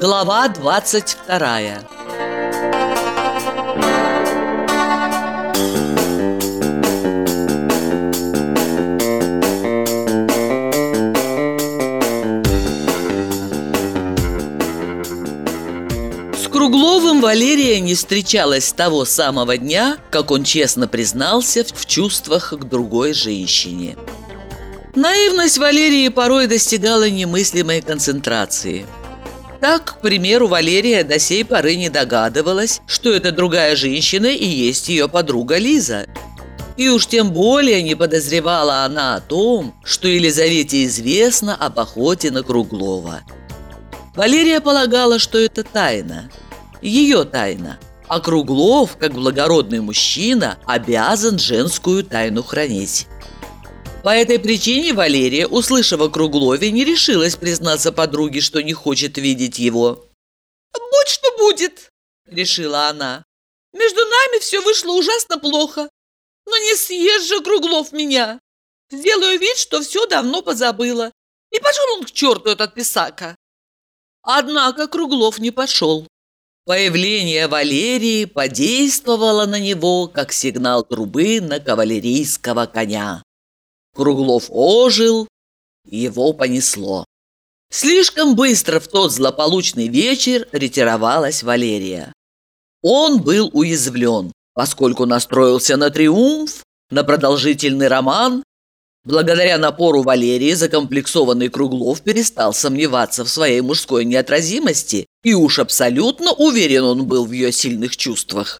Глава 22 С Кругловым Валерия не встречалась с того самого дня, как он честно признался в чувствах к другой женщине. Наивность Валерии порой достигала немыслимой концентрации. Так, к примеру, Валерия до сей поры не догадывалась, что эта другая женщина и есть ее подруга Лиза. И уж тем более не подозревала она о том, что Елизавете известно об охоте на Круглова. Валерия полагала, что это тайна. Ее тайна. А Круглов, как благородный мужчина, обязан женскую тайну хранить. По этой причине Валерия, услышав о Круглове, не решилась признаться подруге, что не хочет видеть его. «Будь что будет», — решила она. «Между нами все вышло ужасно плохо. Но не съест же Круглов меня. Сделаю вид, что все давно позабыла. И пошел он к черту, этот писака». Однако Круглов не пошел. Появление Валерии подействовало на него, как сигнал трубы на кавалерийского коня. Круглов ожил, его понесло. Слишком быстро в тот злополучный вечер ретировалась Валерия. Он был уязвлен, поскольку настроился на триумф, на продолжительный роман. Благодаря напору Валерии закомплексованный Круглов перестал сомневаться в своей мужской неотразимости, и уж абсолютно уверен он был в ее сильных чувствах.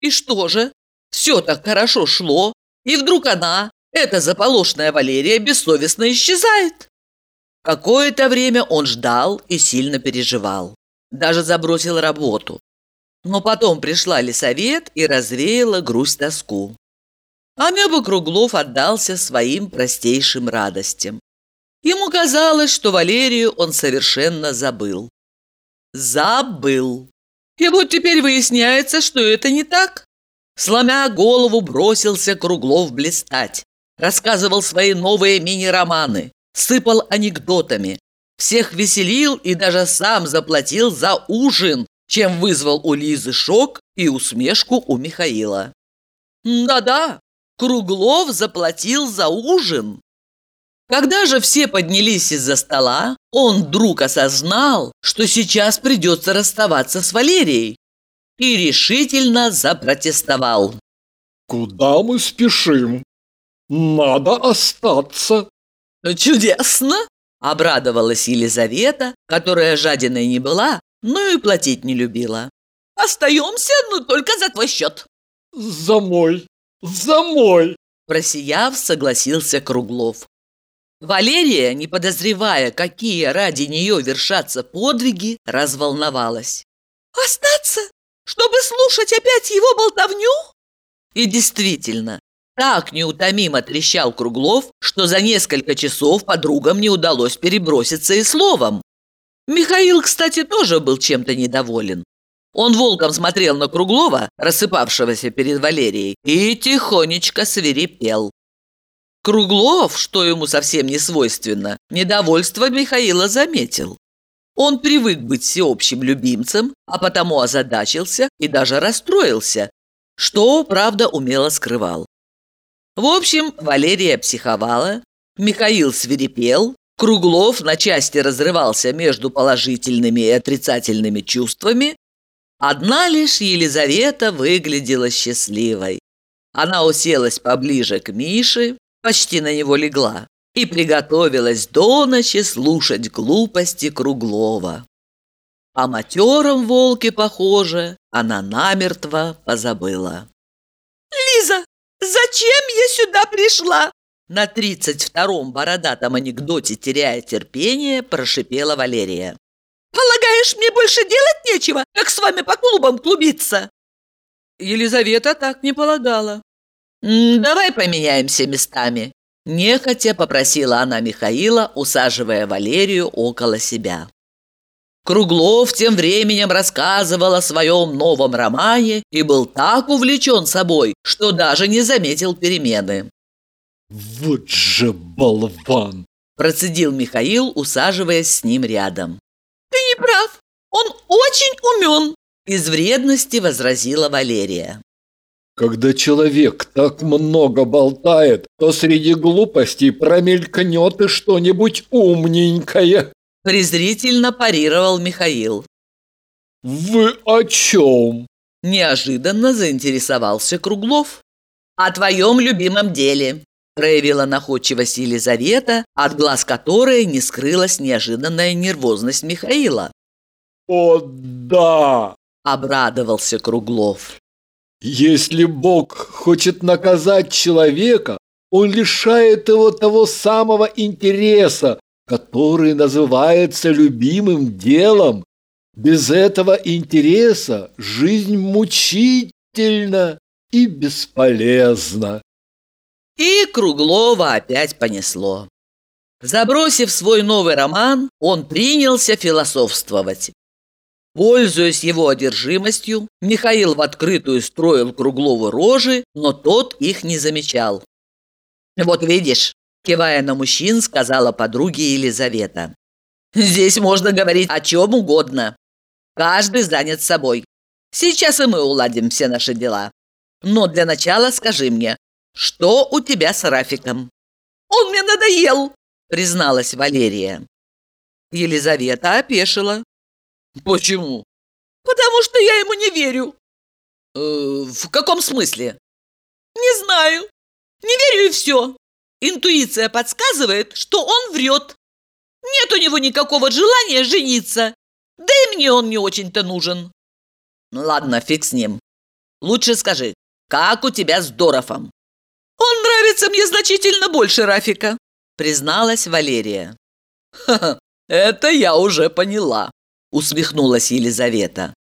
И что же? Все так хорошо шло, и вдруг она, эта заполошная Валерия бессовестно исчезает. Какое-то время он ждал и сильно переживал. Даже забросил работу. Но потом пришла Лисовет и развеяла грусть-тоску. Амеба Круглов отдался своим простейшим радостям. Ему казалось, что Валерию он совершенно забыл. Забыл. И вот теперь выясняется, что это не так. Сломя голову, бросился Круглов блистать рассказывал свои новые мини-романы, сыпал анекдотами, всех веселил и даже сам заплатил за ужин, чем вызвал у Лизы шок и усмешку у Михаила. Да-да, Круглов заплатил за ужин. Когда же все поднялись из-за стола, он вдруг осознал, что сейчас придется расставаться с Валерией и решительно запротестовал. «Куда мы спешим? Надо остаться. Чудесно! Обрадовалась Елизавета, которая жадиной не была, но и платить не любила. Остаемся, но только за твой счет. За мой, за мой. Просияв, согласился Круглов. Валерия, не подозревая, какие ради нее вершатся подвиги, разволновалась. «Остаться? Чтобы слушать опять его болтовню?» И действительно, так неутомимо трещал Круглов, что за несколько часов подругам не удалось переброситься и словом. Михаил, кстати, тоже был чем-то недоволен. Он волком смотрел на Круглова, рассыпавшегося перед Валерией, и тихонечко свирепел. Круглов, что ему совсем не свойственно, недовольство Михаила заметил. Он привык быть всеобщим любимцем, а потому озадачился и даже расстроился, что, правда, умело скрывал. В общем, Валерия психовала, Михаил свирепел, Круглов на части разрывался между положительными и отрицательными чувствами. Одна лишь Елизавета выглядела счастливой. Она уселась поближе к Мише, почти на него легла, и приготовилась до ночи слушать глупости Круглова. О матером волке, похоже, она намертво позабыла. «Лиза, Зачем я сюда пришла?» На тридцать втором бородатом анекдоте, теряя терпение, прошипела Валерия. «Полагаешь, мне больше делать нечего, как с вами по клубам клубиться?» Елизавета так не полагала. «Давай поменяемся местами», – нехотя попросила она Михаила, усаживая Валерию около себя. Круглов тем временем рассказывал о своем новом романе и был так увлечен собой, что даже не заметил перемены. «Вот же болван!» – процедил Михаил, усаживаясь с ним рядом. «Ты не прав. Он очень умен!» Из вредности возразила Валерия. Когда человек так много болтает, то среди глупостей промелькнет и что-нибудь умненькое. Презрительно парировал Михаил. Вы о чем? Неожиданно заинтересовался Круглов. О твоем любимом деле, проявила находчивость Елизавета, от глаз которой не скрылась неожиданная нервозность Михаила. «О, да!» – обрадовался Круглов. Если Бог хочет наказать человека, он лишает его того самого интереса, который называется любимым делом. Без этого интереса жизнь мучительна и бесполезна. И Круглова опять понесло. Забросив свой новый роман, он принялся философствовать. Пользуясь его одержимостью, Михаил в открытую строил Круглову рожи, но тот их не замечал. «Вот видишь», – кивая на мужчин, сказала подруге Елизавета. «Здесь можно говорить о чем угодно. Каждый занят собой. Сейчас и мы уладим все наши дела. Но для начала скажи мне, что у тебя с Рафиком?» «Он мне надоел», – призналась Валерия. Елизавета опешила. Почему? Потому что я ему не верю. Э, в каком смысле? Не знаю. Не верю и все. Интуиция подсказывает, что он врет. Нет у него никакого желания жениться. Да и мне он не очень-то нужен. Ну ладно, фиг с ним. Лучше скажи, как у тебя с Дорофом? Он нравится мне значительно больше Рафика, призналась Валерия. Ха -ха, это я уже поняла усмехнулась Елизавета.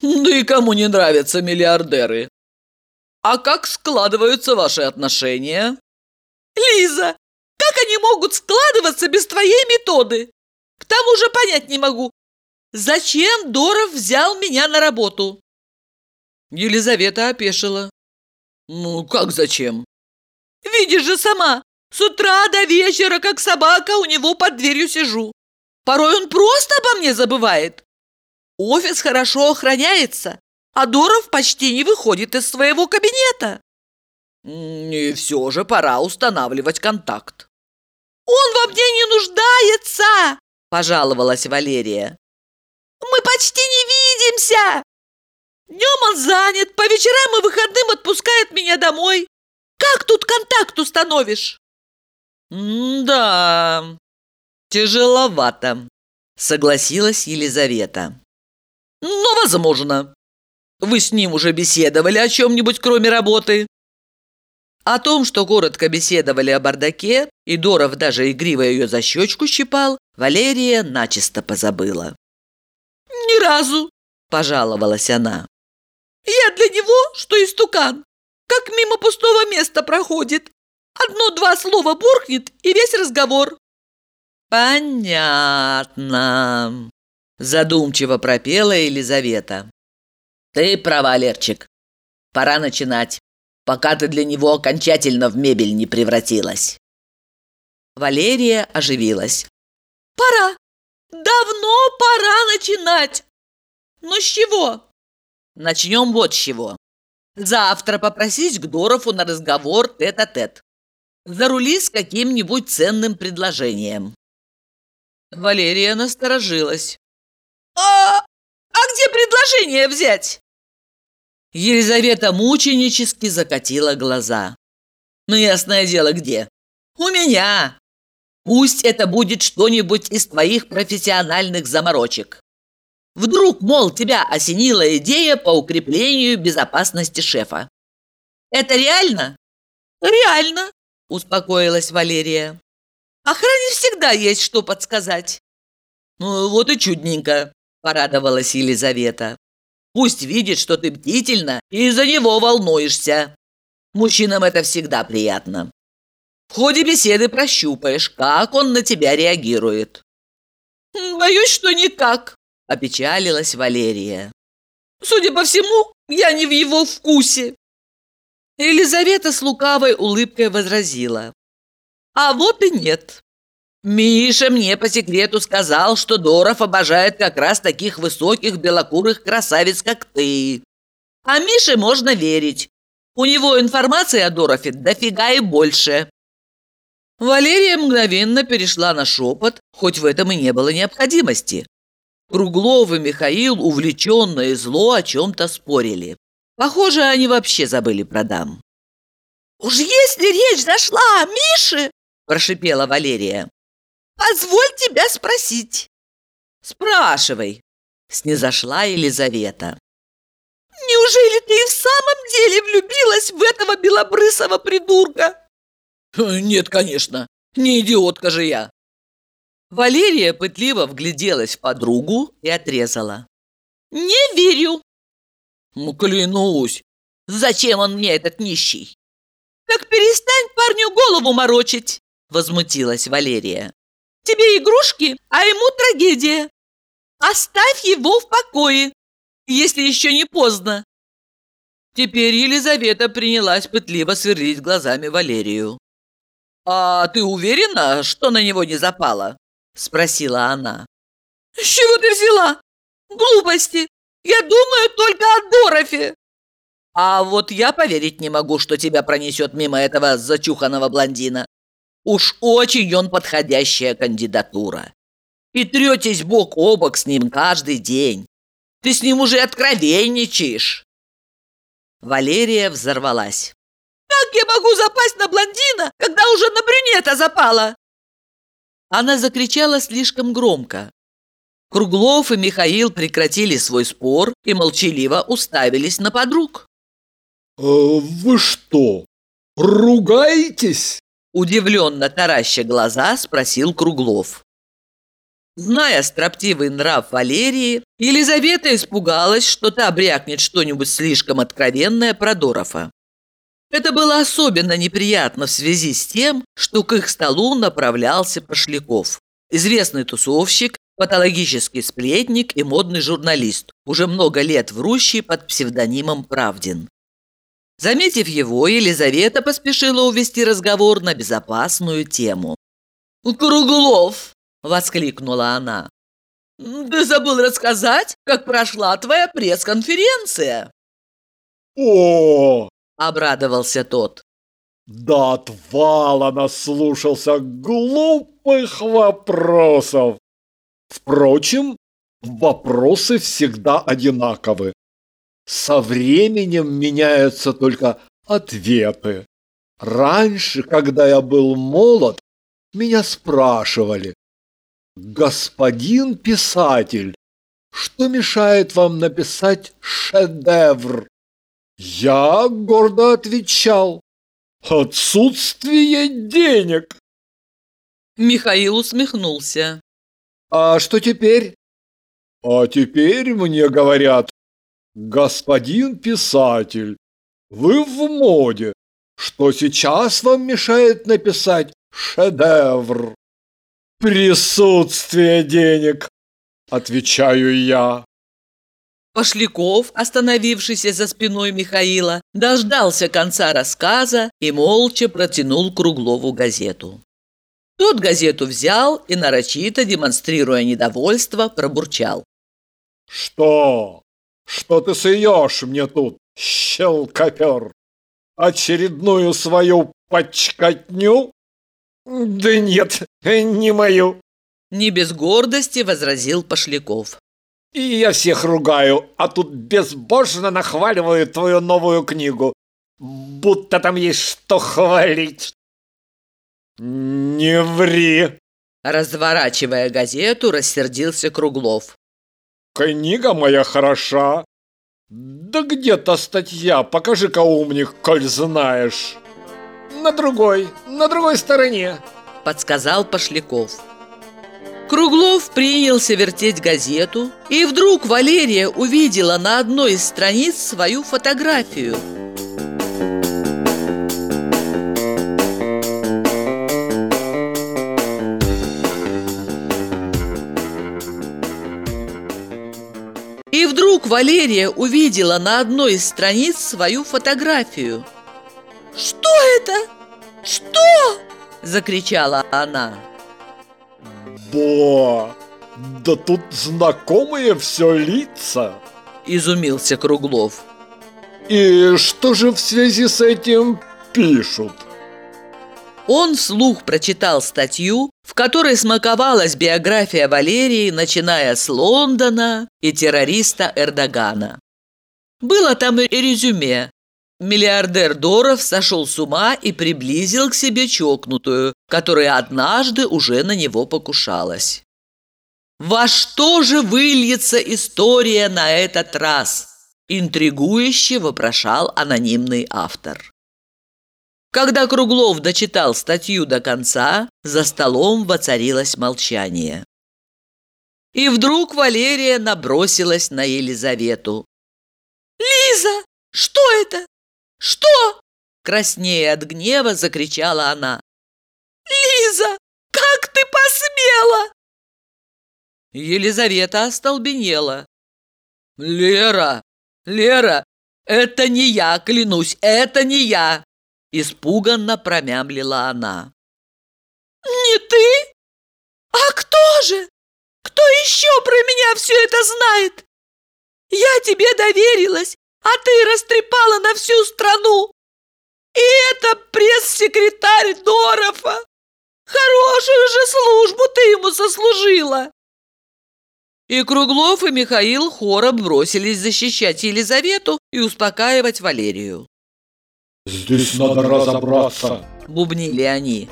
Да и кому не нравятся миллиардеры? А как складываются ваши отношения? Лиза, как они могут складываться без твоей методы? К тому же понять не могу, зачем Доров взял меня на работу? Елизавета опешила. Ну, как зачем? Видишь же сама, с утра до вечера, как собака, у него под дверью сижу. Порой он просто обо мне забывает. Офис хорошо охраняется, а Доров почти не выходит из своего кабинета. И все же пора устанавливать контакт. Он во мне не нуждается, пожаловалась Валерия. Мы почти не видимся. Днем он занят, по вечерам и выходным отпускает меня домой. Как тут контакт установишь? «Да, «Тяжеловато», — согласилась Елизавета. «Но возможно. Вы с ним уже беседовали о чем-нибудь, кроме работы?» О том, что коротко беседовали о бардаке, и Доров даже игриво ее за щечку щипал, Валерия начисто позабыла. «Ни разу!» – пожаловалась она. «Я для него, что истукан, как мимо пустого места проходит. Одно-два слова буркнет, и весь разговор. «Понятно», – задумчиво пропела Елизавета. «Ты права, Лерчик. Пора начинать, пока ты для него окончательно в мебель не превратилась». Валерия оживилась. «Пора! Давно пора начинать! Но с чего?» «Начнем вот с чего. Завтра попросись к Дорову на разговор тет-а-тет. -тет. Зарули с каким-нибудь ценным предложением. Валерия насторожилась. «А, а где предложение взять?» Елизавета мученически закатила глаза. «Ну, ясное дело, где? У меня! Пусть это будет что-нибудь из твоих профессиональных заморочек. Вдруг, мол, тебя осенила идея по укреплению безопасности шефа. Это реально?» «Реально», – успокоилась Валерия. Охране всегда есть что подсказать. Ну, вот и чудненько, порадовалась Елизавета. Пусть видит, что ты бдительна и из-за него волнуешься. Мужчинам это всегда приятно. В ходе беседы прощупаешь, как он на тебя реагирует. Боюсь, что никак, опечалилась Валерия. Судя по всему, я не в его вкусе. Елизавета с лукавой улыбкой возразила. А вот и нет. Миша мне по секрету сказал, что Доров обожает как раз таких высоких белокурых красавиц, как ты. А Мише можно верить. У него информации о Дорофе дофига и больше. Валерия мгновенно перешла на шепот, хоть в этом и не было необходимости. Круглов и Михаил увлеченно и зло о чем-то спорили. Похоже, они вообще забыли про дам. «Уж если речь зашла о Мише, – прошипела Валерия, – позволь тебя спросить». «Спрашивай», – снизошла Елизавета. «Неужели ты и в самом деле влюбилась в этого белобрысого придурка?» «Нет, конечно, не идиотка же я». Валерия пытливо вгляделась в подругу и отрезала. «Не верю». «Ну, клянусь, зачем он мне, этот нищий?» «Так перестань парню голову морочить!» – возмутилась Валерия. «Тебе игрушки, а ему трагедия. Оставь его в покое, если еще не поздно». Теперь Елизавета принялась пытливо сверлить глазами Валерию. «А ты уверена, что на него не запала?» – спросила она. «С чего ты взяла? Глупости! Я думаю только о Дорофе!» «А вот я поверить не могу, что тебя пронесет мимо этого зачуханного блондина. Уж очень он подходящая кандидатура. И третесь бок о бок с ним каждый день. Ты с ним уже откровенничаешь!» Валерия взорвалась. Как я могу запасть на блондина, когда уже на брюнета запала?» Она закричала слишком громко. Круглов и Михаил прекратили свой спор и молчаливо уставились на подруг. «Э, «Вы что, ругаетесь?» Удивленно тараща глаза, спросил Круглов. Зная строптивый нрав Валерии, Елизавета испугалась, что та брякнет что-нибудь слишком откровенное про Дорова. Это было особенно неприятно в связи с тем, что к их столу направлялся Пошляков. Известный тусовщик, патологический сплетник и модный журналист, уже много лет врущий под псевдонимом Правдин. Заметив его, Елизавета поспешила увести разговор на безопасную тему. «Круглов!» – воскликнула она. «Ты забыл рассказать, как прошла твоя пресс-конференция?» «О, – обрадовался тот. Да отвала наслушался глупых вопросов. Впрочем, вопросы всегда одинаковы. Со временем меняются только ответы. Раньше, когда я был молод, меня спрашивали, «Господин писатель, что мешает вам написать шедевр?» Я гордо отвечал. Отсутствие денег. Михаил усмехнулся. А что теперь? А теперь мне говорят, господин писатель, вы в моде. Что сейчас вам мешает написать шедевр? Присутствие денег, отвечаю я. Пошляков, остановившийся за спиной Михаила, дождался конца рассказа и молча протянул Круглову газету. Тот газету взял и, нарочито демонстрируя недовольство, пробурчал. «Что? Что ты суешь мне тут, щелкопер? Очередную свою почкотню?» «Да нет, не мою!» Не без гордости возразил Пошляков. И я всех ругаю, а тут безбожно нахваливаю твою новую книгу. Будто там есть что хвалить. Не ври. Разворачивая газету, рассердился Круглов. Книга моя хороша. Да где-то статья, покажи-ка умник, коль знаешь. На другой, на другой стороне. Подсказал Пошляков. Круглов принялся вертеть газету, и вдруг Валерия увидела на одной из страниц свою фотографию. Вдруг Валерия увидела на одной из страниц свою фотографию. «Что это? Что?» – закричала она. Бо! Да тут знакомые все лица. Изумился Круглов. И что же в связи с этим пишут? Он вслух прочитал статью, в которой смаковалась биография Валерии, начиная с Лондона и террориста Эрдогана. Было там и резюме. Миллиардер Доров сошел с ума и приблизил к себе чокнутую, которая однажды уже на него покушалась. Во что же выльется история на этот раз? Интригующе вопрошал анонимный автор. Когда Круглов дочитал статью до конца, за столом воцарилось молчание. И вдруг Валерия набросилась на Елизавету. «Лиза, что это? Что?» Краснея от гнева, закричала она. «Лиза, как ты посмела?» Елизавета остолбенела. «Лера! Лера! Это не я, клянусь, это не я!» Испуганно промямлила она. «Не ты? А кто же? Кто еще про меня все это знает? Я тебе доверилась, а ты растрепала на всю страну. И это пресс-секретарь Дорова. Хорошую же службу ты ему сослужила!» И Круглов, и Михаил хором бросились защищать Елизавету и успокаивать Валерию. Здесь надо разобраться. Бубнили они.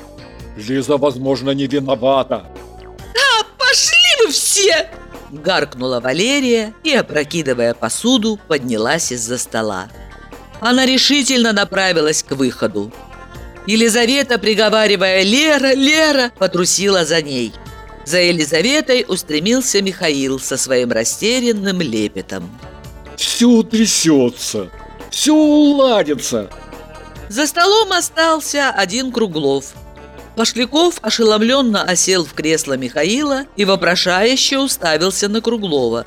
Лиза, возможно, не виновата. А, пошли вы все! Гаркнула Валерия и, опрокидывая посуду, поднялась из-за стола. Она решительно направилась к выходу. Елизавета, приговаривая «Лера, Лера!», потрусила за ней. За Елизаветой устремился Михаил со своим растерянным лепетом. Все утрясется, все уладится. За столом остался один Круглов. Пошляков ошеломленно осел в кресло Михаила и вопрошающе уставился на Круглова.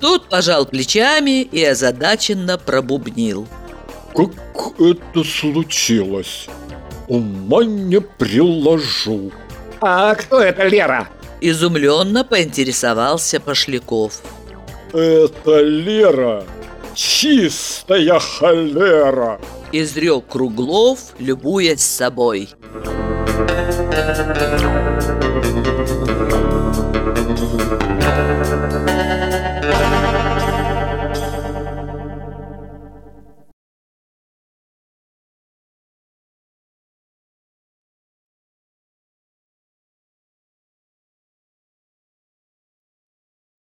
Тот пожал плечами и озадаченно пробубнил. Как это случилось? Ума не приложу. А кто это Лера? Изумленно поинтересовался Пошляков. Это Лера, чистая холера. Изрек Круглов, любуясь собой.